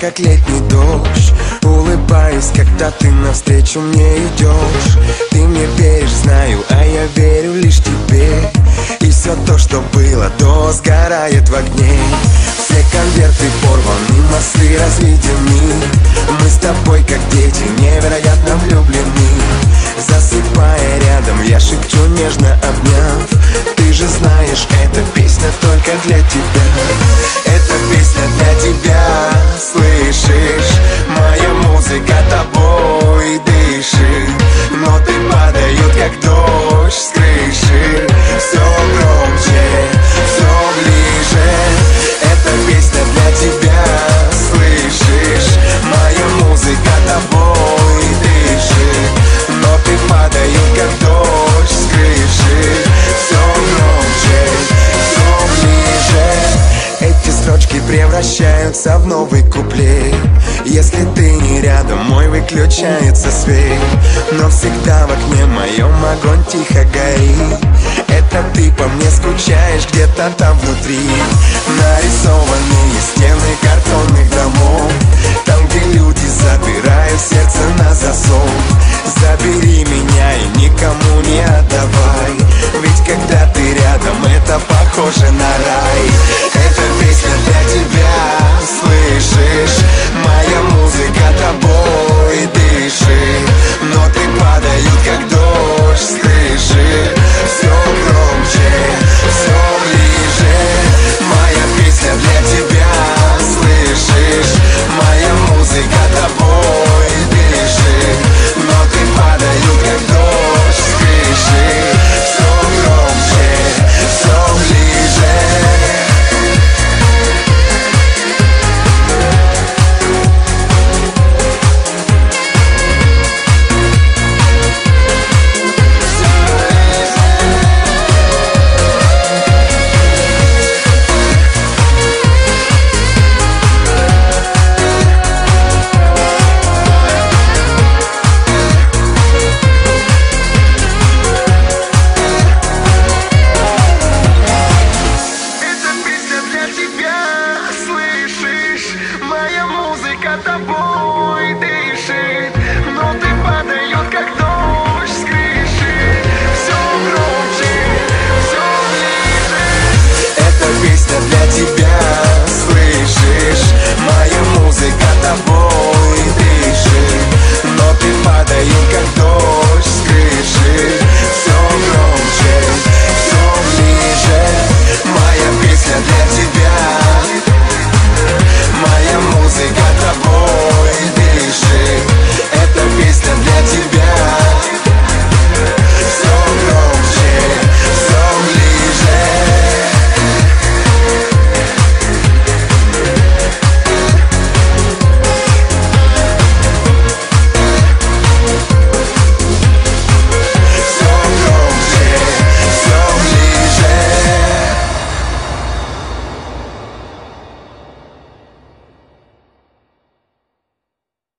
как летний дождь. Улыбаюсь, когда ты навстречу мне идешь. Ты мне веришь, знаю, а я верю лишь тебе. И все то, что было, то сгорает в огне. Все конверты порваны, мосты разведены. Мы с тобой, как дети, невероятно влюблены превращаются в новый куплет Если ты не рядом, мой выключается свет. Но всегда в окне моем огонь тихо горит. Это ты по мне скучаешь где-то там внутри. Нарисованные стены Acabou!